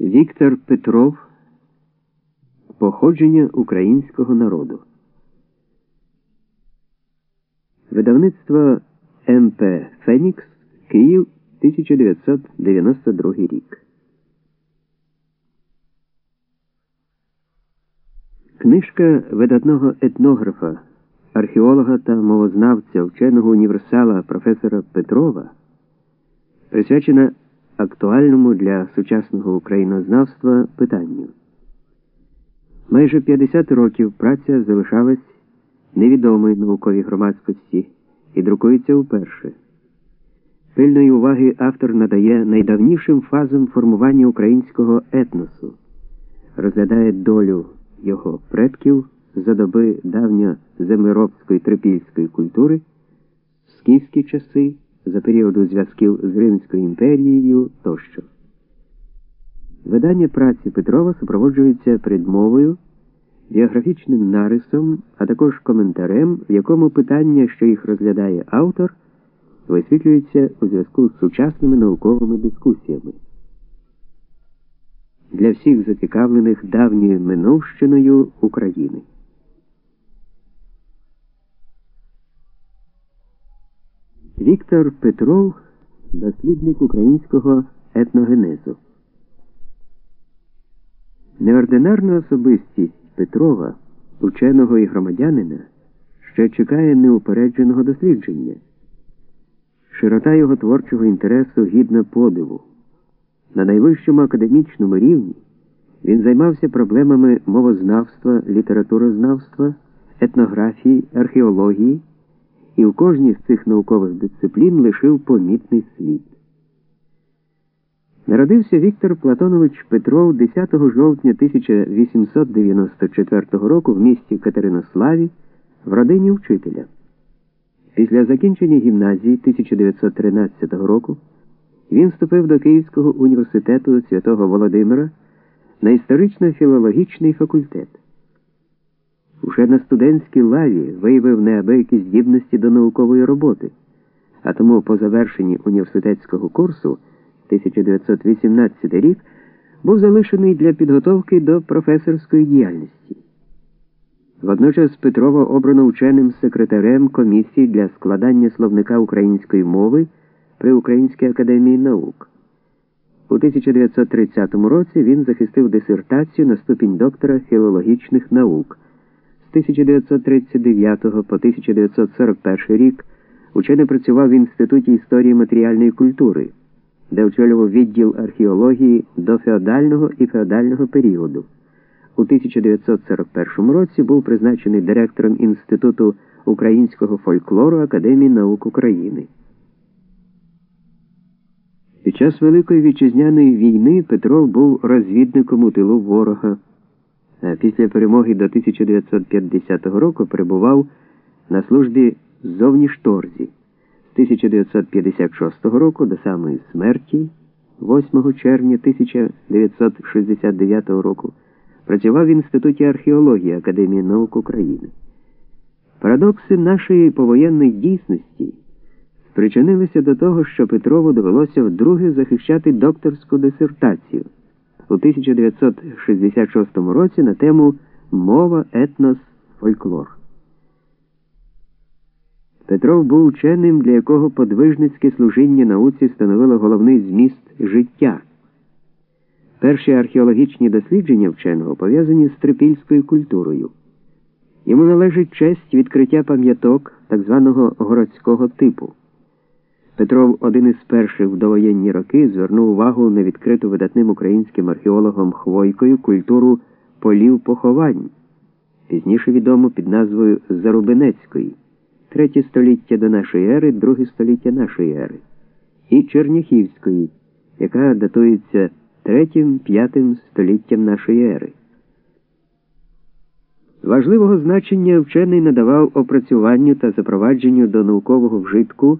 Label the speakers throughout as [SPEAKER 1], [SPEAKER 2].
[SPEAKER 1] Віктор Петров Походження українського народу. Видавництво МП Фенікс Київ 1992 рік. Книжка видатного етнографа, археолога та мовознавця вченого універсала професора Петрова присвячена актуальному для сучасного українознавства питанню. Майже 50 років праця залишалась невідомою науковій громадськості і друкується вперше. Пильної уваги автор надає найдавнішим фазам формування українського етносу, розглядає долю його предків за доби давньоземлеробської трипільської культури, скіфські часи за періоду зв'язків з Римською імперією тощо. Видання праці Петрова супроводжується предмовою, біографічним нарисом, а також коментарем, в якому питання, що їх розглядає автор, висвітлюється у зв'язку з сучасними науковими дискусіями. Для всіх зацікавлених давньою минувщиною України. Віктор Петров, дослідник українського етногенезу. Неординарна особистість Петрова, ученого і громадянина, ще чекає неупередженого дослідження. Широта його творчого інтересу гідна подиву. На найвищому академічному рівні він займався проблемами мовознавства, літературознавства, етнографії, археології і в кожній з цих наукових дисциплін лишив помітний слід. Народився Віктор Платонович Петров 10 жовтня 1894 року в місті Катеринославі в родині вчителя. Після закінчення гімназії 1913 року він вступив до Київського університету святого Володимира на історично-філологічний факультет. Уже на студентській лаві виявив неабиякі здібності до наукової роботи, а тому по завершенні університетського курсу 1918 рік був залишений для підготовки до професорської діяльності. Водночас Петрова обрано вченим секретарем комісії для складання словника української мови при Українській академії наук. У 1930 році він захистив дисертацію на ступінь доктора філологічних наук. З 1939 по 1941 рік учений працював в Інституті історії матеріальної культури, де очолював відділ археології до феодального і феодального періоду. У 1941 році був призначений директором Інституту українського фольклору Академії наук України. Під час Великої вітчизняної війни Петров був розвідником у тилу ворога. А після перемоги до 1950 року перебував на службі ззовні шторзі. З 1956 року до самої смерті, 8 червня 1969 року, працював в Інституті археології Академії наук України. Парадокси нашої повоєнної дійсності спричинилися до того, що Петрову довелося вдруге захищати докторську дисертацію у 1966 році на тему Мова, етнос, фольклор. Петров був ученим, для якого подвижницьке служіння науці становило головний зміст життя. Перші археологічні дослідження вченого пов'язані з трипільською культурою. Йому належить честь відкриття пам'яток так званого городського типу. Петров один із перших в довоєнні роки звернув увагу на відкриту видатним українським археологом Хвойкою культуру полів поховань, пізніше відому під назвою Зарубинецької, третє століття до нашої ери, друге століття нашої ери, і Черняхівської, яка датується третім-п'ятим століттям нашої ери. Важливого значення вчений надавав опрацюванню та запровадженню до наукового вжитку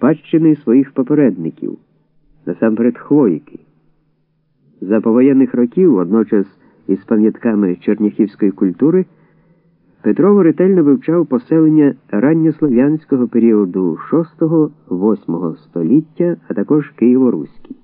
[SPEAKER 1] спадщини своїх попередників, насамперед Хвойки. За повоєнних років, водночас із пам'ятками черняхівської культури, Петров ретельно вивчав поселення ранньослов'янського періоду 6-8 століття, а також Києво-Руський.